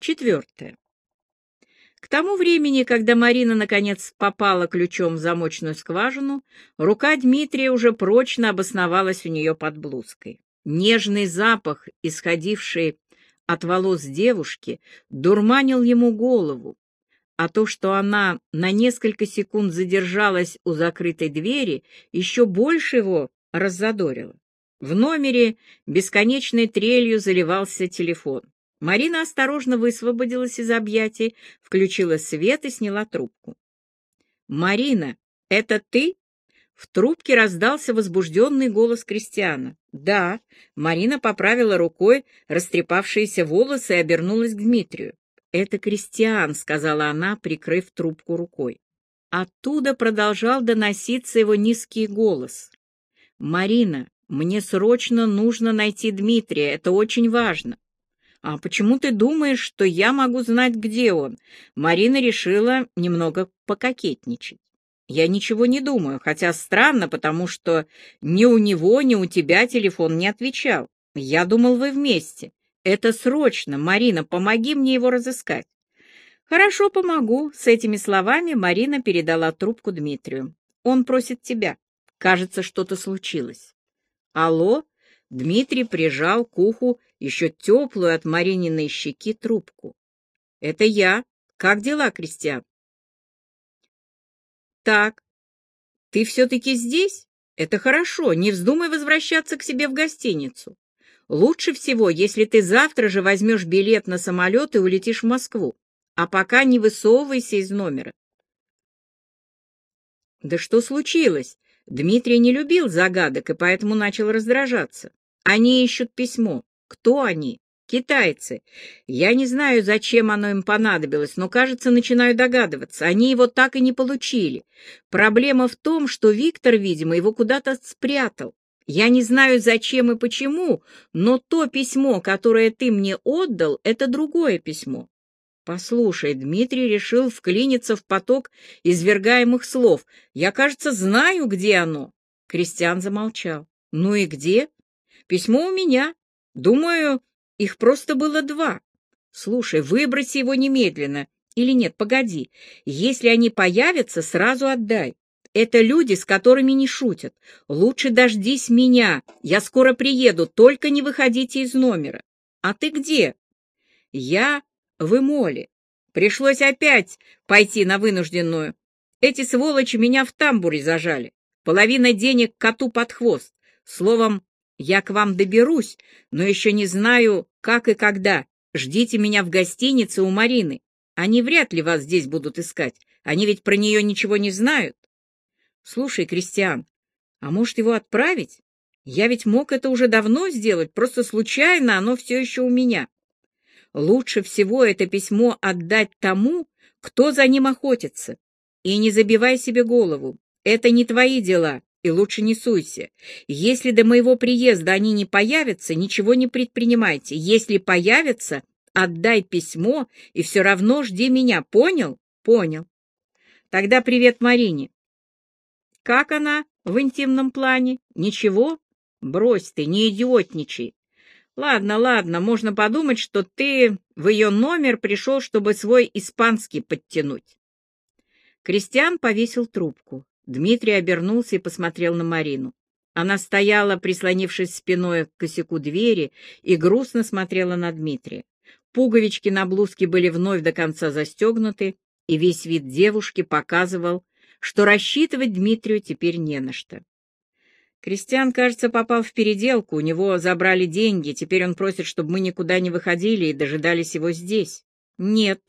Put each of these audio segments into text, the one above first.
Четвертое. К тому времени, когда Марина наконец попала ключом в замочную скважину, рука Дмитрия уже прочно обосновалась у нее под блузкой. Нежный запах, исходивший от волос девушки, дурманил ему голову, а то, что она на несколько секунд задержалась у закрытой двери, еще больше его раззадорило. В номере бесконечной трелью заливался телефон. Марина осторожно высвободилась из объятий, включила свет и сняла трубку. «Марина, это ты?» В трубке раздался возбужденный голос Кристиана. «Да». Марина поправила рукой растрепавшиеся волосы и обернулась к Дмитрию. «Это Кристиан», — сказала она, прикрыв трубку рукой. Оттуда продолжал доноситься его низкий голос. «Марина, мне срочно нужно найти Дмитрия, это очень важно». «А почему ты думаешь, что я могу знать, где он?» Марина решила немного пококетничать. «Я ничего не думаю, хотя странно, потому что ни у него, ни у тебя телефон не отвечал. Я думал, вы вместе. Это срочно, Марина, помоги мне его разыскать». «Хорошо, помогу». С этими словами Марина передала трубку Дмитрию. «Он просит тебя. Кажется, что-то случилось». «Алло?» Дмитрий прижал к уху еще теплую от Марининой щеки трубку. «Это я. Как дела, Кристиан?» «Так, ты все-таки здесь? Это хорошо. Не вздумай возвращаться к себе в гостиницу. Лучше всего, если ты завтра же возьмешь билет на самолет и улетишь в Москву. А пока не высовывайся из номера». «Да что случилось?» Дмитрий не любил загадок и поэтому начал раздражаться. Они ищут письмо. Кто они? Китайцы. Я не знаю, зачем оно им понадобилось, но, кажется, начинаю догадываться. Они его так и не получили. Проблема в том, что Виктор, видимо, его куда-то спрятал. Я не знаю, зачем и почему, но то письмо, которое ты мне отдал, это другое письмо. Послушай, Дмитрий решил вклиниться в поток извергаемых слов. Я, кажется, знаю, где оно. Кристиан замолчал. Ну и где? Письмо у меня. Думаю, их просто было два. Слушай, выброси его немедленно. Или нет, погоди. Если они появятся, сразу отдай. Это люди, с которыми не шутят. Лучше дождись меня. Я скоро приеду, только не выходите из номера. А ты где? Я в Эмоле. Пришлось опять пойти на вынужденную. Эти сволочи меня в тамбуре зажали. Половина денег коту под хвост. Словом, я к вам доберусь, но еще не знаю, как и когда. Ждите меня в гостинице у Марины. Они вряд ли вас здесь будут искать. Они ведь про нее ничего не знают. Слушай, Кристиан, а может его отправить? Я ведь мог это уже давно сделать, просто случайно оно все еще у меня. Лучше всего это письмо отдать тому, кто за ним охотится. И не забивай себе голову. Это не твои дела и лучше не суйся. Если до моего приезда они не появятся, ничего не предпринимайте. Если появятся, отдай письмо и все равно жди меня. Понял? Понял. Тогда привет Марине. Как она в интимном плане? Ничего? Брось ты, не идиотничай. Ладно, ладно, можно подумать, что ты в ее номер пришел, чтобы свой испанский подтянуть. Кристиан повесил трубку. Дмитрий обернулся и посмотрел на Марину. Она стояла, прислонившись спиной к косяку двери, и грустно смотрела на Дмитрия. Пуговички на блузке были вновь до конца застегнуты, и весь вид девушки показывал, что рассчитывать Дмитрию теперь не на что. Кристиан, кажется, попал в переделку, у него забрали деньги, теперь он просит, чтобы мы никуда не выходили и дожидались его здесь. Нет.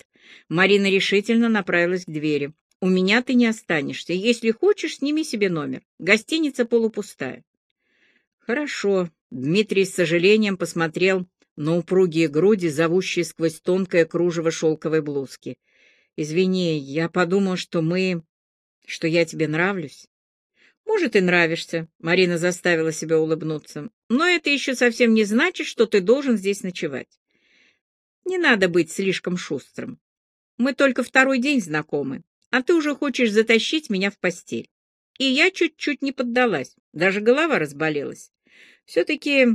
Марина решительно направилась к двери. У меня ты не останешься. Если хочешь, сними себе номер. Гостиница полупустая. Хорошо. Дмитрий с сожалением посмотрел на упругие груди, зовущие сквозь тонкое кружево шелковой блузки. Извини, я подумал, что мы... что я тебе нравлюсь. Может, и нравишься, Марина заставила себя улыбнуться. Но это еще совсем не значит, что ты должен здесь ночевать. Не надо быть слишком шустрым. Мы только второй день знакомы а ты уже хочешь затащить меня в постель. И я чуть-чуть не поддалась, даже голова разболелась. Все-таки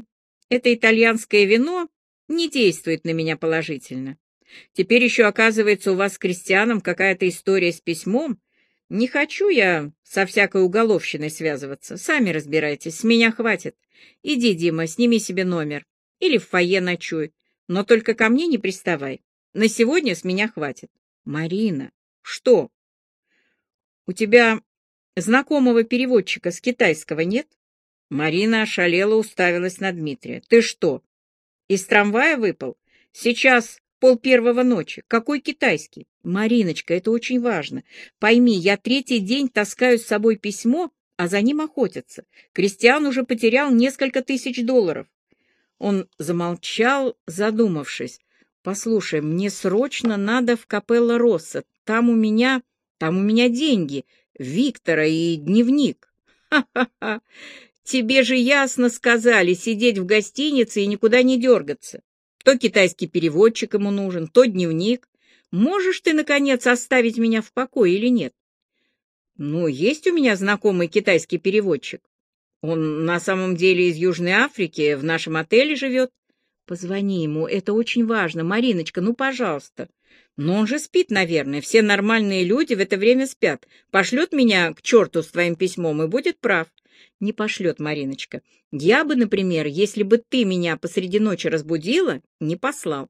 это итальянское вино не действует на меня положительно. Теперь еще, оказывается, у вас с крестьяном какая-то история с письмом. Не хочу я со всякой уголовщиной связываться. Сами разбирайтесь, с меня хватит. Иди, Дима, сними себе номер. Или в фойе ночуй. Но только ко мне не приставай. На сегодня с меня хватит. Марина, что? У тебя знакомого переводчика с китайского нет? Марина ошалела уставилась на Дмитрия. Ты что, из трамвая выпал? Сейчас пол первого ночи. Какой китайский? Мариночка, это очень важно. Пойми, я третий день таскаю с собой письмо, а за ним охотятся. Кристиан уже потерял несколько тысяч долларов. Он замолчал, задумавшись. «Послушай, мне срочно надо в Капелла Росса. Там у меня... там у меня деньги. Виктора и дневник». «Ха-ха-ха! Тебе же ясно сказали сидеть в гостинице и никуда не дергаться. То китайский переводчик ему нужен, то дневник. Можешь ты, наконец, оставить меня в покое или нет? Ну, есть у меня знакомый китайский переводчик. Он на самом деле из Южной Африки, в нашем отеле живет. Позвони ему, это очень важно. Мариночка, ну, пожалуйста. Но он же спит, наверное. Все нормальные люди в это время спят. Пошлет меня к черту с твоим письмом и будет прав не пошлет Мариночка. Я бы, например, если бы ты меня посреди ночи разбудила, не послал.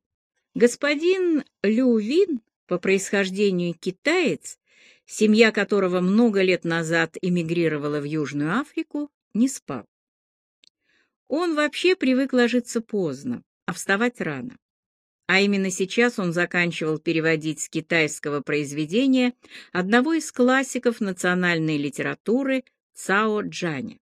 Господин Лювин, по происхождению китаец, семья которого много лет назад эмигрировала в Южную Африку, не спал. Он вообще привык ложиться поздно, а вставать рано. А именно сейчас он заканчивал переводить с китайского произведения одного из классиков национальной литературы Цао Джаня.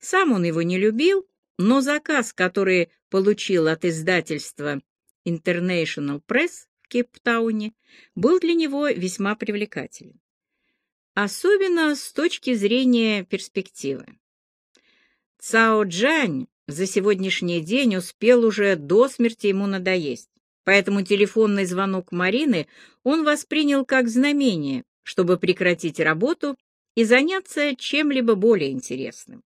Сам он его не любил, но заказ, который получил от издательства International Press в Кейптауне, был для него весьма привлекателен. Особенно с точки зрения перспективы. Цао Джань за сегодняшний день успел уже до смерти ему надоесть, поэтому телефонный звонок Марины он воспринял как знамение, чтобы прекратить работу и заняться чем-либо более интересным.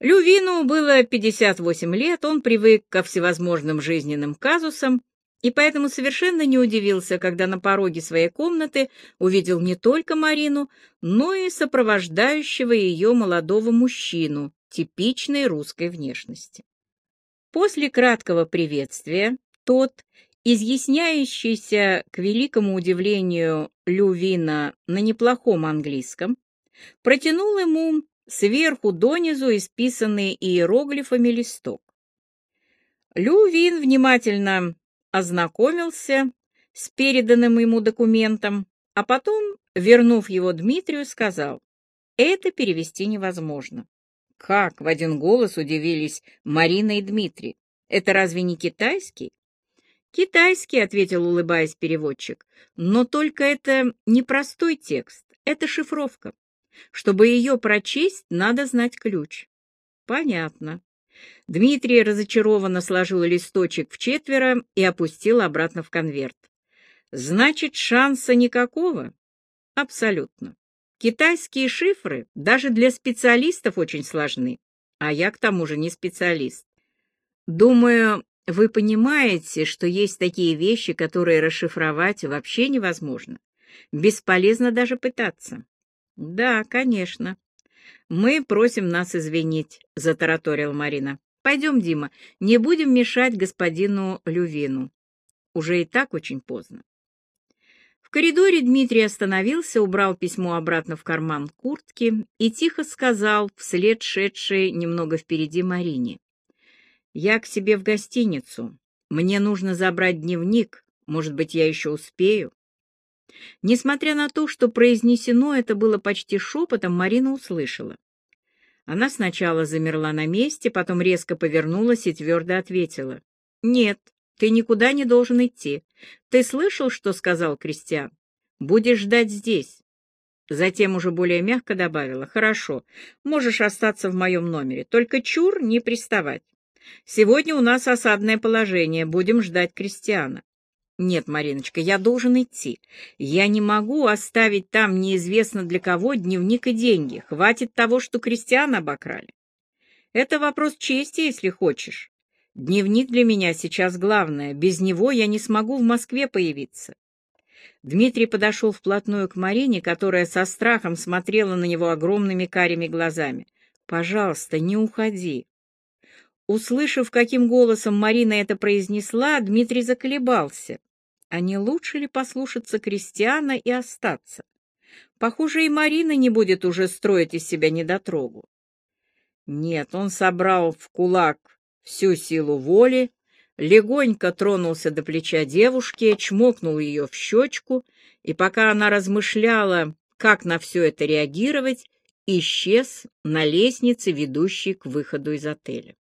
Лювину было 58 лет, он привык ко всевозможным жизненным казусам и поэтому совершенно не удивился, когда на пороге своей комнаты увидел не только Марину, но и сопровождающего ее молодого мужчину типичной русской внешности. После краткого приветствия тот, изъясняющийся, к великому удивлению Лювина, на неплохом английском, протянул ему сверху донизу исписанный иероглифами листок. Лювин внимательно ознакомился с переданным ему документом, а потом, вернув его Дмитрию, сказал, «Это перевести невозможно». «Как?» — в один голос удивились Марина и Дмитрий. «Это разве не китайский?» «Китайский», — ответил, улыбаясь переводчик, «но только это не простой текст, это шифровка. Чтобы ее прочесть, надо знать ключ». «Понятно». Дмитрий разочарованно сложил листочек в четверо и опустил обратно в конверт. «Значит, шанса никакого?» «Абсолютно. Китайские шифры даже для специалистов очень сложны, а я к тому же не специалист. Думаю, вы понимаете, что есть такие вещи, которые расшифровать вообще невозможно. Бесполезно даже пытаться. Да, конечно. Мы просим нас извинить, затараторил Марина. Пойдем, Дима, не будем мешать господину Лювину. Уже и так очень поздно. В коридоре Дмитрий остановился, убрал письмо обратно в карман куртки и тихо сказал вслед шедшей немного впереди Марине. Я к себе в гостиницу. Мне нужно забрать дневник. Может быть, я еще успею. Несмотря на то, что произнесено это было почти шепотом, Марина услышала. Она сначала замерла на месте, потом резко повернулась и твердо ответила. «Нет, ты никуда не должен идти. Ты слышал, что сказал Кристиан? Будешь ждать здесь». Затем уже более мягко добавила. «Хорошо, можешь остаться в моем номере, только чур не приставать. Сегодня у нас осадное положение, будем ждать крестьяна. Нет, Мариночка, я должен идти. Я не могу оставить там неизвестно для кого дневник и деньги. Хватит того, что крестьян обокрали. Это вопрос чести, если хочешь. Дневник для меня сейчас главное. Без него я не смогу в Москве появиться. Дмитрий подошел вплотную к Марине, которая со страхом смотрела на него огромными карими глазами. «Пожалуйста, не уходи». Услышав, каким голосом Марина это произнесла, Дмитрий заколебался. А не лучше ли послушаться Кристиана и остаться? Похоже, и Марина не будет уже строить из себя недотрогу. Нет, он собрал в кулак всю силу воли, легонько тронулся до плеча девушки, чмокнул ее в щечку, и пока она размышляла, как на все это реагировать, исчез на лестнице, ведущей к выходу из отеля.